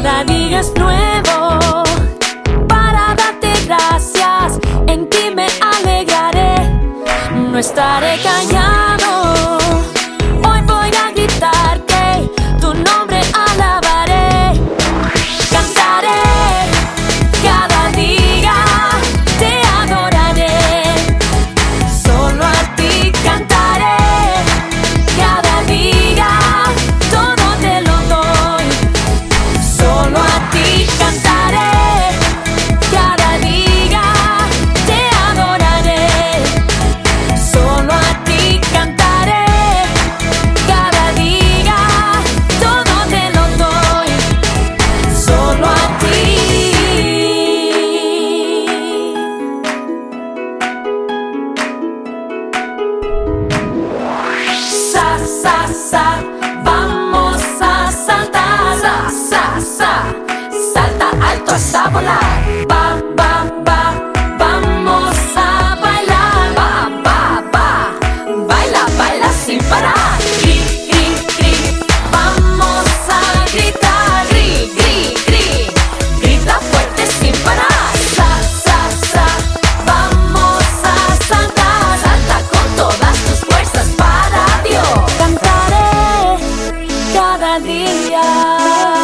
Cada día es nuevo para darte gracias. En ti me alegraré. No estaré callado. dia.